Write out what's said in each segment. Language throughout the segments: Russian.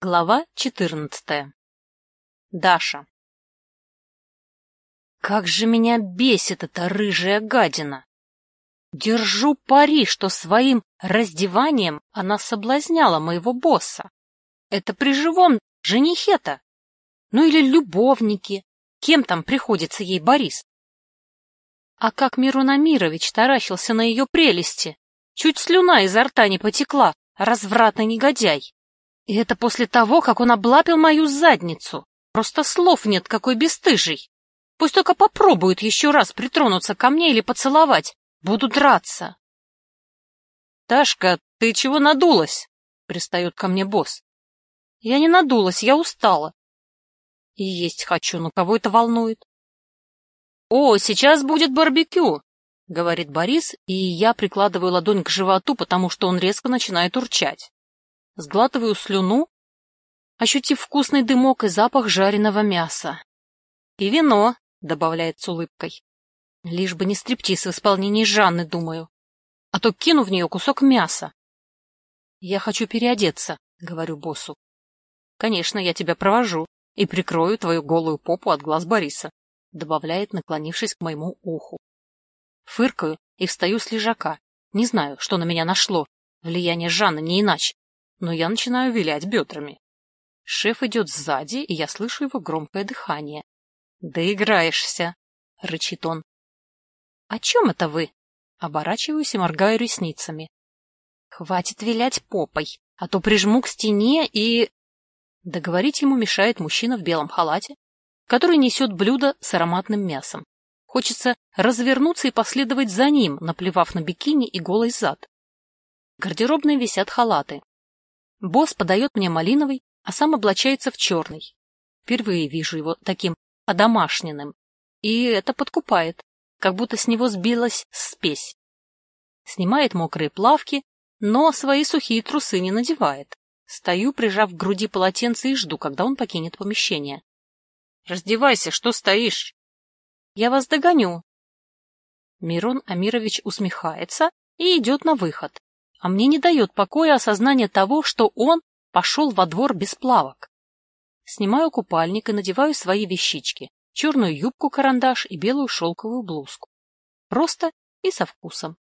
Глава 14. Даша. Как же меня бесит эта рыжая гадина! Держу пари, что своим раздеванием она соблазняла моего босса. Это при живом женихе-то. Ну или любовнике. Кем там приходится ей Борис? А как Мирон Амирович таращился на ее прелести. Чуть слюна изо рта не потекла, развратный негодяй. И это после того, как он облапил мою задницу. Просто слов нет, какой бесстыжий. Пусть только попробует еще раз притронуться ко мне или поцеловать. Буду драться. — Ташка, ты чего надулась? — пристает ко мне босс. — Я не надулась, я устала. И есть хочу, но кого это волнует? — О, сейчас будет барбекю, — говорит Борис, и я прикладываю ладонь к животу, потому что он резко начинает урчать сглатываю слюну, ощутив вкусный дымок и запах жареного мяса. «И вино», — добавляет с улыбкой. Лишь бы не стриптиз в исполнении Жанны, думаю. А то кину в нее кусок мяса. «Я хочу переодеться», — говорю боссу. «Конечно, я тебя провожу и прикрою твою голую попу от глаз Бориса», — добавляет, наклонившись к моему уху. Фыркаю и встаю с лежака. Не знаю, что на меня нашло. Влияние Жанны не иначе но я начинаю вилять бедрами. Шеф идет сзади, и я слышу его громкое дыхание. «Доиграешься!» — рычит он. «О чем это вы?» Оборачиваюсь и моргаю ресницами. «Хватит вилять попой, а то прижму к стене и...» Договорить ему мешает мужчина в белом халате, который несет блюдо с ароматным мясом. Хочется развернуться и последовать за ним, наплевав на бикини и голый зад. В гардеробной висят халаты, Босс подает мне малиновый, а сам облачается в черный. Впервые вижу его таким одомашненным. И это подкупает, как будто с него сбилась спесь. Снимает мокрые плавки, но свои сухие трусы не надевает. Стою, прижав к груди полотенце и жду, когда он покинет помещение. «Раздевайся, что стоишь?» «Я вас догоню». Мирон Амирович усмехается и идет на выход а мне не дает покоя осознание того, что он пошел во двор без плавок. Снимаю купальник и надеваю свои вещички, черную юбку-карандаш и белую шелковую блузку. Просто и со вкусом.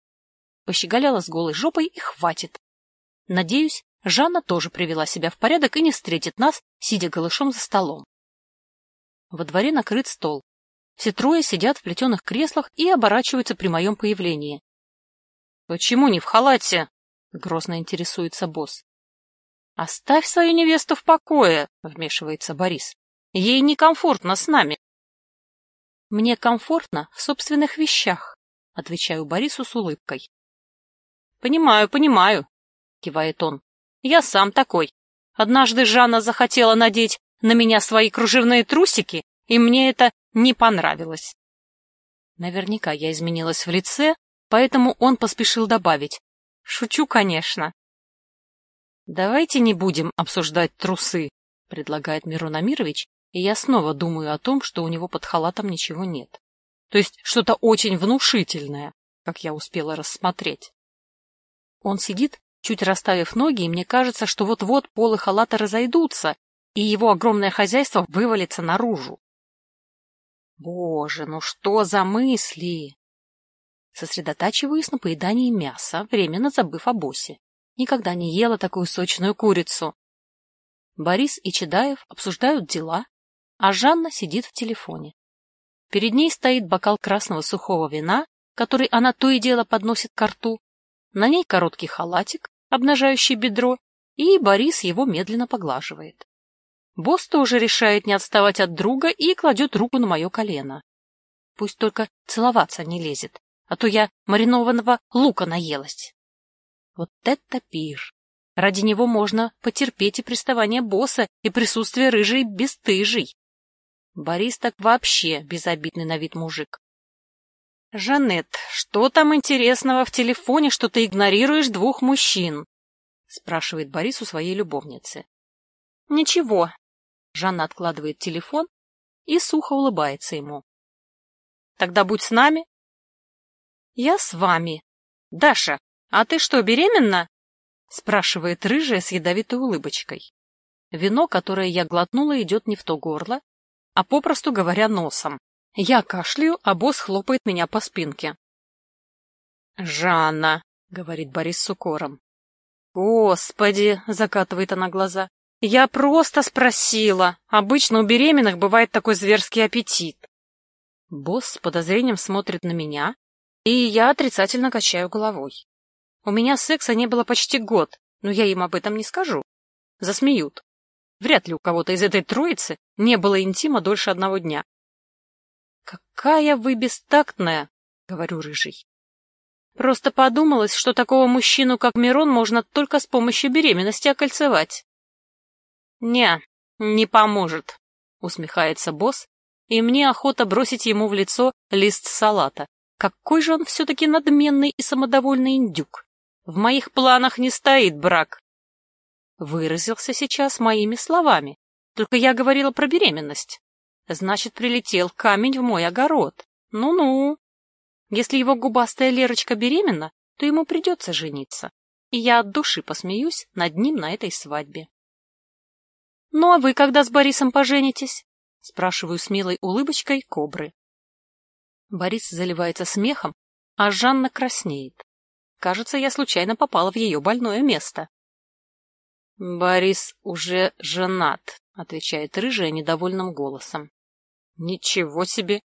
Пощеголяла с голой жопой и хватит. Надеюсь, Жанна тоже привела себя в порядок и не встретит нас, сидя голышом за столом. Во дворе накрыт стол. Все трое сидят в плетеных креслах и оборачиваются при моем появлении. — Почему не в халате? — грозно интересуется босс. — Оставь свою невесту в покое, — вмешивается Борис. — Ей некомфортно с нами. — Мне комфортно в собственных вещах, — отвечаю Борису с улыбкой. — Понимаю, понимаю, — кивает он. — Я сам такой. Однажды Жанна захотела надеть на меня свои кружевные трусики, и мне это не понравилось. Наверняка я изменилась в лице, поэтому он поспешил добавить. Шучу, конечно. Давайте не будем обсуждать трусы, предлагает Мирон Амирович, и я снова думаю о том, что у него под халатом ничего нет. То есть что-то очень внушительное, как я успела рассмотреть. Он сидит, чуть расставив ноги, и мне кажется, что вот-вот полы халата разойдутся, и его огромное хозяйство вывалится наружу. Боже, ну что за мысли! Сосредотачиваюсь на поедании мяса, временно забыв о боссе. Никогда не ела такую сочную курицу. Борис и Чедаев обсуждают дела, а Жанна сидит в телефоне. Перед ней стоит бокал красного сухого вина, который она то и дело подносит к рту. На ней короткий халатик, обнажающий бедро, и Борис его медленно поглаживает. Босс тоже решает не отставать от друга и кладет руку на мое колено. Пусть только целоваться не лезет а то я маринованного лука наелась. Вот это пир! Ради него можно потерпеть и приставание босса, и присутствие рыжей бесстыжей. Борис так вообще безобидный на вид мужик. — Жанет, что там интересного в телефоне, что ты игнорируешь двух мужчин? — спрашивает Борис у своей любовницы. — Ничего. Жанна откладывает телефон и сухо улыбается ему. — Тогда будь с нами, «Я с вами. Даша, а ты что, беременна?» — спрашивает рыжая с ядовитой улыбочкой. Вино, которое я глотнула, идет не в то горло, а попросту говоря носом. Я кашляю, а босс хлопает меня по спинке. «Жанна», — говорит Борис с укором. «Господи!» — закатывает она глаза. «Я просто спросила. Обычно у беременных бывает такой зверский аппетит». Босс с подозрением смотрит на меня, и я отрицательно качаю головой. У меня секса не было почти год, но я им об этом не скажу. Засмеют. Вряд ли у кого-то из этой троицы не было интима дольше одного дня. «Какая вы бестактная!» — говорю рыжий. Просто подумалось, что такого мужчину, как Мирон, можно только с помощью беременности окольцевать. «Не, не поможет», — усмехается босс, и мне охота бросить ему в лицо лист салата. Какой же он все-таки надменный и самодовольный индюк. В моих планах не стоит брак. Выразился сейчас моими словами. Только я говорила про беременность. Значит, прилетел камень в мой огород. Ну-ну. Если его губастая Лерочка беременна, то ему придется жениться. И я от души посмеюсь над ним на этой свадьбе. «Ну а вы когда с Борисом поженитесь?» — спрашиваю с милой улыбочкой кобры. Борис заливается смехом, а Жанна краснеет. Кажется, я случайно попала в ее больное место. «Борис уже женат», — отвечает рыжая недовольным голосом. «Ничего себе!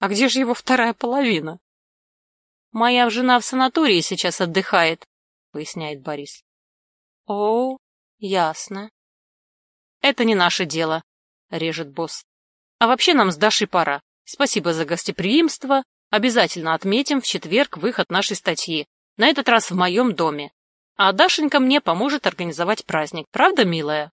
А где же его вторая половина?» «Моя жена в санатории сейчас отдыхает», — поясняет Борис. «О, ясно». «Это не наше дело», — режет босс. «А вообще нам с Дашей пора. Спасибо за гостеприимство. Обязательно отметим в четверг выход нашей статьи. На этот раз в моем доме. А Дашенька мне поможет организовать праздник. Правда, милая?»